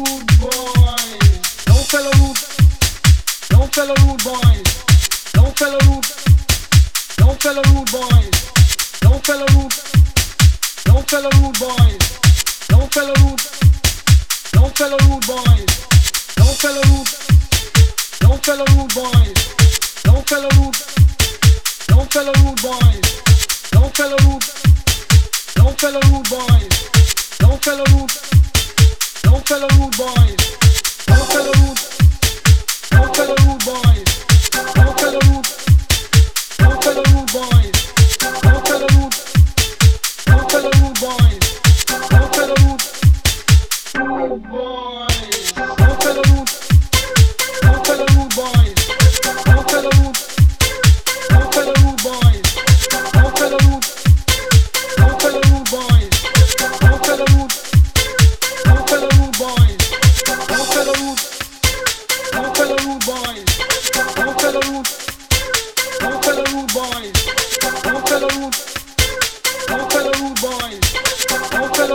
Don't fellow rude boys, don't fellow rude boys, don't fellow rude no fellow rude boys. No fellow rude. No fellow rude boys.